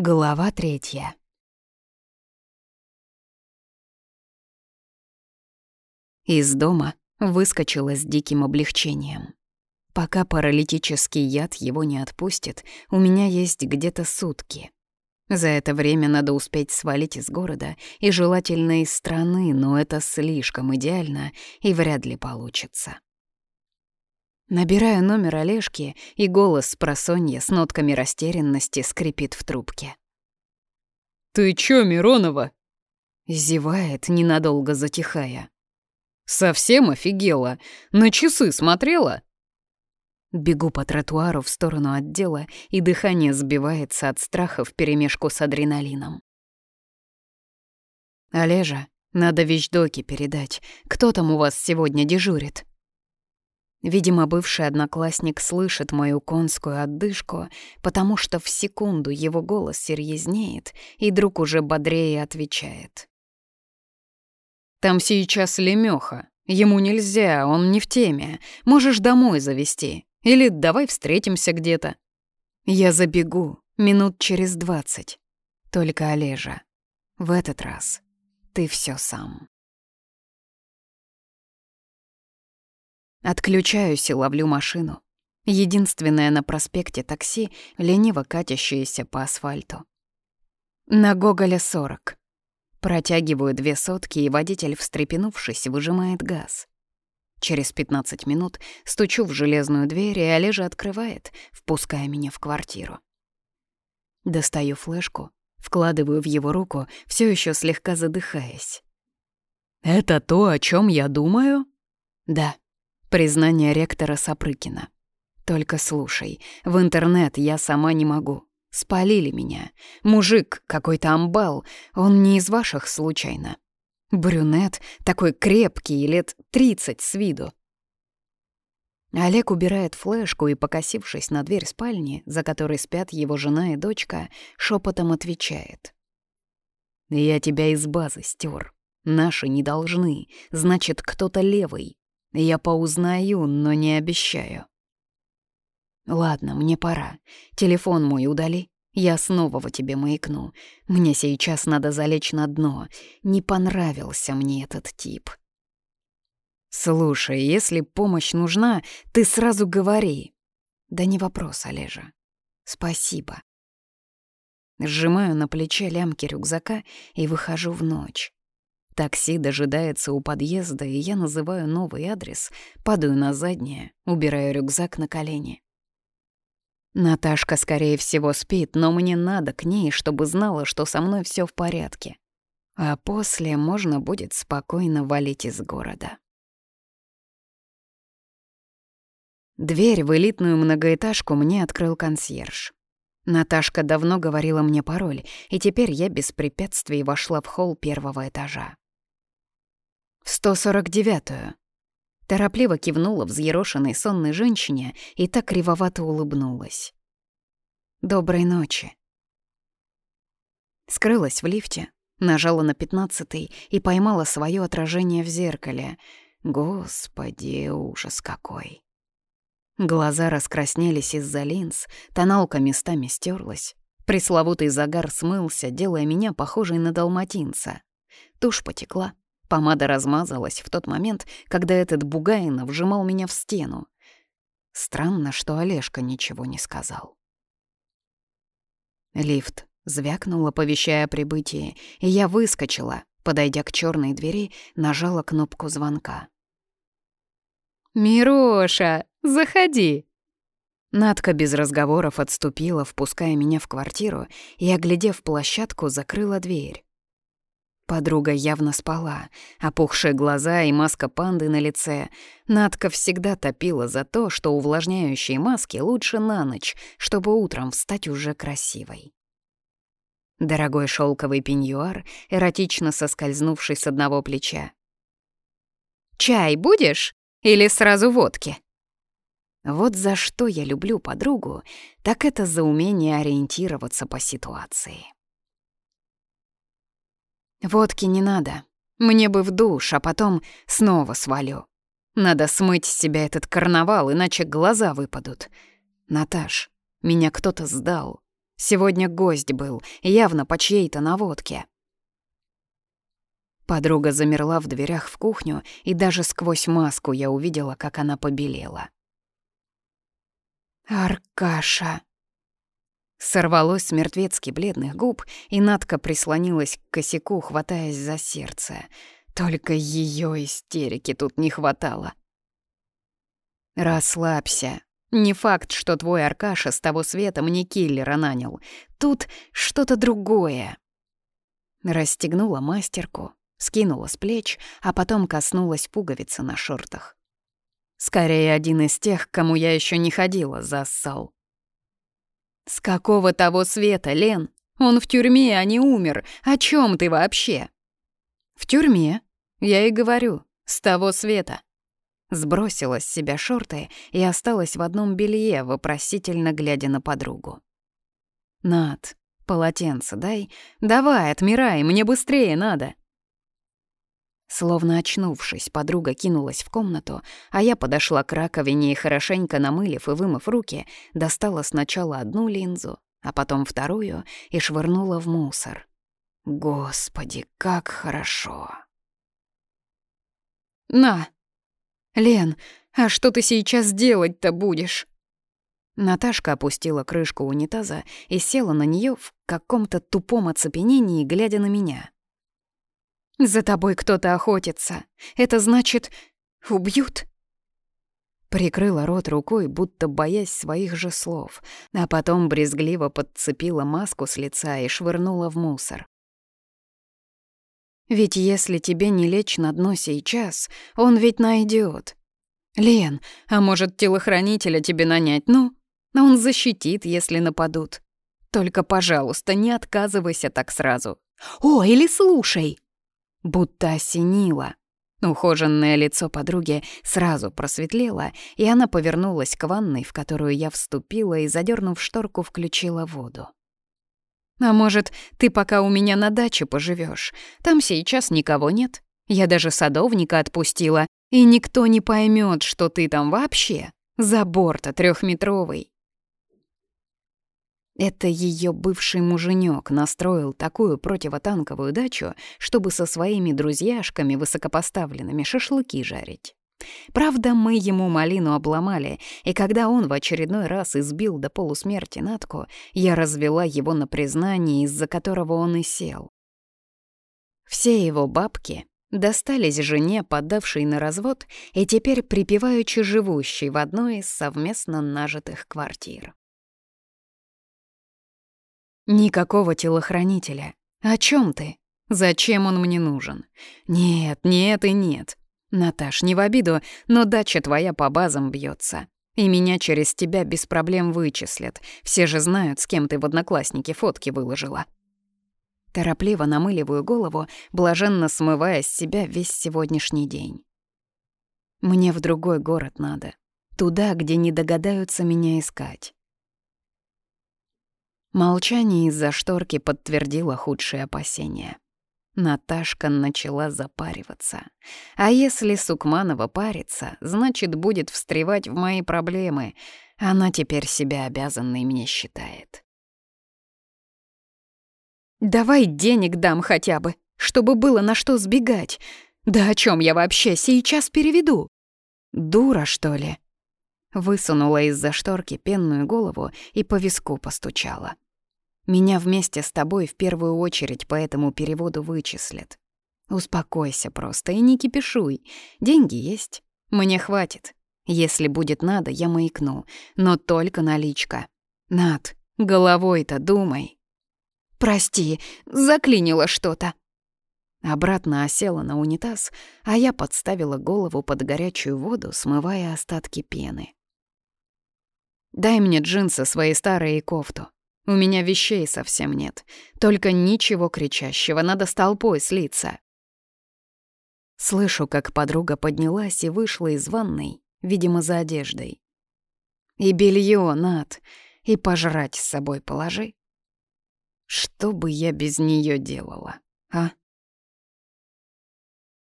Глава третья. Из дома выскочила с диким облегчением. Пока паралитический яд его не отпустит, у меня есть где-то сутки. За это время надо успеть свалить из города и желательно из страны, но это слишком идеально и вряд ли получится. Набираю номер Олежки, и голос просонья с нотками растерянности скрипит в трубке. «Ты чё, Миронова?» Зевает, ненадолго затихая. «Совсем офигела? На часы смотрела?» Бегу по тротуару в сторону отдела, и дыхание сбивается от страха вперемешку с адреналином. «Олежа, надо вещдоки передать. Кто там у вас сегодня дежурит?» Видимо, бывший одноклассник слышит мою конскую отдышку, потому что в секунду его голос серьезнеет, и друг уже бодрее отвечает. «Там сейчас Лемёха. Ему нельзя, он не в теме. Можешь домой завести. Или давай встретимся где-то». «Я забегу минут через двадцать. Только, Олежа, в этот раз ты все сам». Отключаюсь и ловлю машину. Единственное на проспекте такси, лениво катящееся по асфальту. На Гоголя 40. Протягиваю две сотки, и водитель, встрепенувшись, выжимает газ. Через 15 минут стучу в железную дверь, и Олежа открывает, впуская меня в квартиру. Достаю флешку, вкладываю в его руку, все еще слегка задыхаясь. «Это то, о чем я думаю?» «Да», Признание ректора Сапрыкина. Только слушай, в интернет я сама не могу. Спалили меня. Мужик какой-то амбал, он не из ваших случайно. Брюнет, такой крепкий, лет тридцать с виду. Олег убирает флешку и, покосившись на дверь спальни, за которой спят его жена и дочка, шепотом отвечает. «Я тебя из базы стер. Наши не должны. Значит, кто-то левый. Я поузнаю, но не обещаю. Ладно, мне пора. Телефон мой удали. Я снова во тебе маякну. Мне сейчас надо залечь на дно. Не понравился мне этот тип. Слушай, если помощь нужна, ты сразу говори. Да не вопрос, Олежа. Спасибо. Сжимаю на плече лямки рюкзака и выхожу в ночь. Такси дожидается у подъезда, и я называю новый адрес, падаю на заднее, убираю рюкзак на колени. Наташка, скорее всего, спит, но мне надо к ней, чтобы знала, что со мной все в порядке. А после можно будет спокойно валить из города. Дверь в элитную многоэтажку мне открыл консьерж. Наташка давно говорила мне пароль, и теперь я без препятствий вошла в холл первого этажа. В 149-ю. Торопливо кивнула взъерошенной сонной женщине и так кривовато улыбнулась. «Доброй ночи». Скрылась в лифте, нажала на пятнадцатый и поймала свое отражение в зеркале. Господи, ужас какой! Глаза раскраснелись из-за линз, тоналка местами стерлась. Пресловутый загар смылся, делая меня похожей на далматинца. Тушь потекла, Помада размазалась в тот момент, когда этот бугаин вжимал меня в стену. Странно, что Олежка ничего не сказал. Лифт звякнул, оповещая о прибытии, и я выскочила, подойдя к черной двери, нажала кнопку звонка. «Мироша, заходи!» Надка без разговоров отступила, впуская меня в квартиру, и, оглядев площадку, закрыла дверь. Подруга явно спала. Опухшие глаза и маска панды на лице. Надка всегда топила за то, что увлажняющие маски лучше на ночь, чтобы утром встать уже красивой. Дорогой шелковый пеньюар, эротично соскользнувший с одного плеча. «Чай будешь? Или сразу водки?» Вот за что я люблю подругу, так это за умение ориентироваться по ситуации. Водки не надо. Мне бы в душ, а потом снова свалю. Надо смыть с себя этот карнавал, иначе глаза выпадут. Наташ, меня кто-то сдал. Сегодня гость был, явно по чьей-то наводке. Подруга замерла в дверях в кухню, и даже сквозь маску я увидела, как она побелела. «Аркаша!» Сорвалось с мертвецки бледных губ, и Надка прислонилась к косяку, хватаясь за сердце. Только ее истерики тут не хватало. «Расслабься. Не факт, что твой Аркаша с того света мне киллера нанял. Тут что-то другое». Расстегнула мастерку, скинула с плеч, а потом коснулась пуговицы на шортах. Скорее, один из тех, кому я еще не ходила, зассал. «С какого того света, Лен? Он в тюрьме, а не умер. О чем ты вообще?» «В тюрьме. Я и говорю. С того света». Сбросила с себя шорты и осталась в одном белье, вопросительно глядя на подругу. «Над, полотенце дай. Давай, отмирай, мне быстрее надо». Словно очнувшись, подруга кинулась в комнату, а я подошла к раковине и, хорошенько намылив и вымыв руки, достала сначала одну линзу, а потом вторую и швырнула в мусор. Господи, как хорошо! «На! Лен, а что ты сейчас делать-то будешь?» Наташка опустила крышку унитаза и села на нее в каком-то тупом оцепенении, глядя на меня. За тобой кто-то охотится. Это значит, убьют?» Прикрыла рот рукой, будто боясь своих же слов, а потом брезгливо подцепила маску с лица и швырнула в мусор. «Ведь если тебе не лечь на дно сейчас, он ведь найдет. Лен, а может, телохранителя тебе нанять, ну? Он защитит, если нападут. Только, пожалуйста, не отказывайся так сразу. О, или слушай!» Будто осенило. Ухоженное лицо подруги сразу просветлело, и она повернулась к ванной, в которую я вступила и, задернув шторку, включила воду. «А может, ты пока у меня на даче поживешь? Там сейчас никого нет. Я даже садовника отпустила, и никто не поймет, что ты там вообще. Забор-то трехметровый. Это ее бывший муженек настроил такую противотанковую дачу, чтобы со своими друзьяшками высокопоставленными шашлыки жарить. Правда, мы ему малину обломали, и когда он в очередной раз избил до полусмерти Натку, я развела его на признание, из-за которого он и сел. Все его бабки достались жене, поддавшей на развод, и теперь припеваючи живущей в одной из совместно нажитых квартир. Никакого телохранителя. О чем ты? Зачем он мне нужен? Нет, нет и нет. Наташ, не в обиду, но дача твоя по базам бьется. И меня через тебя без проблем вычислят. Все же знают, с кем ты в одноклассники фотки выложила. Торопливо намыливаю голову, блаженно смывая с себя весь сегодняшний день. Мне в другой город надо. Туда, где не догадаются меня искать. Молчание из-за шторки подтвердило худшие опасения. Наташка начала запариваться. А если Сукманова парится, значит, будет встревать в мои проблемы. Она теперь себя обязанной мне считает. «Давай денег дам хотя бы, чтобы было на что сбегать. Да о чем я вообще сейчас переведу? Дура, что ли?» Высунула из-за шторки пенную голову и по виску постучала. Меня вместе с тобой в первую очередь по этому переводу вычислят. Успокойся просто и не кипишуй. Деньги есть. Мне хватит. Если будет надо, я маякну. Но только наличка. Над, головой-то думай. Прости, заклинило что-то. Обратно осела на унитаз, а я подставила голову под горячую воду, смывая остатки пены. «Дай мне джинсы свои старые и кофту. У меня вещей совсем нет. Только ничего кричащего, надо с толпой слиться». Слышу, как подруга поднялась и вышла из ванной, видимо, за одеждой. «И белье, Над, и пожрать с собой положи. Что бы я без нее делала, а?»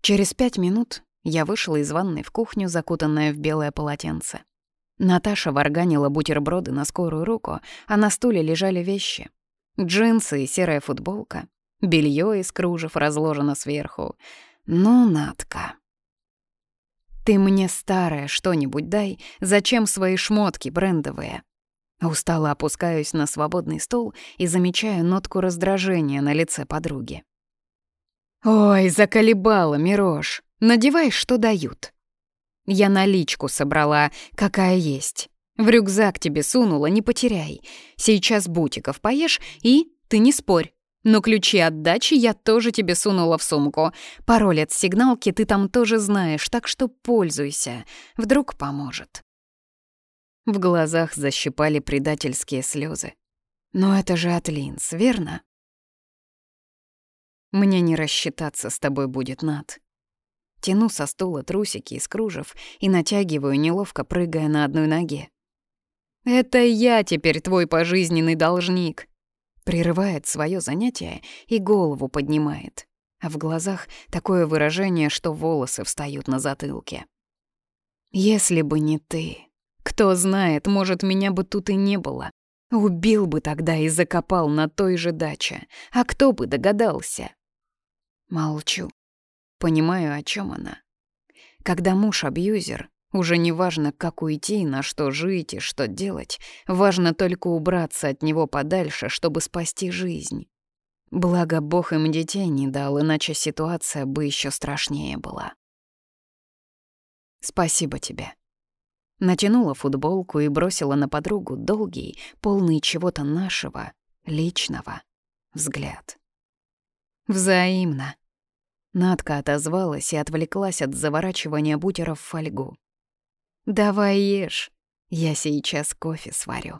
Через пять минут я вышла из ванной в кухню, закутанная в белое полотенце. Наташа варганила бутерброды на скорую руку, а на стуле лежали вещи. Джинсы и серая футболка, белье из кружев разложено сверху. Ну, Натка. Ты мне старое что-нибудь дай, зачем свои шмотки брендовые? Устало опускаюсь на свободный стул и замечаю нотку раздражения на лице подруги. «Ой, заколебала, Мирош. Надевай, что дают». Я наличку собрала, какая есть. В рюкзак тебе сунула, не потеряй. Сейчас бутиков поешь и ты не спорь. Но ключи от дачи я тоже тебе сунула в сумку. Пароль от сигналки ты там тоже знаешь, так что пользуйся. Вдруг поможет. В глазах защипали предательские слезы. Но это же от линз, верно? Мне не рассчитаться с тобой будет, Над. Тяну со стула трусики из кружев и натягиваю, неловко прыгая на одной ноге. «Это я теперь твой пожизненный должник», Прерывает свое занятие и голову поднимает. А в глазах такое выражение, что волосы встают на затылке. «Если бы не ты, кто знает, может, меня бы тут и не было. Убил бы тогда и закопал на той же даче. А кто бы догадался?» Молчу. Понимаю, о чем она. Когда муж абьюзер, уже не важно, как уйти, на что жить и что делать. Важно только убраться от него подальше, чтобы спасти жизнь. Благо, Бог им детей не дал, иначе ситуация бы еще страшнее была. Спасибо тебе. Натянула футболку и бросила на подругу долгий, полный чего-то нашего, личного взгляд. Взаимно. Надка отозвалась и отвлеклась от заворачивания бутеров в фольгу. «Давай ешь, я сейчас кофе сварю».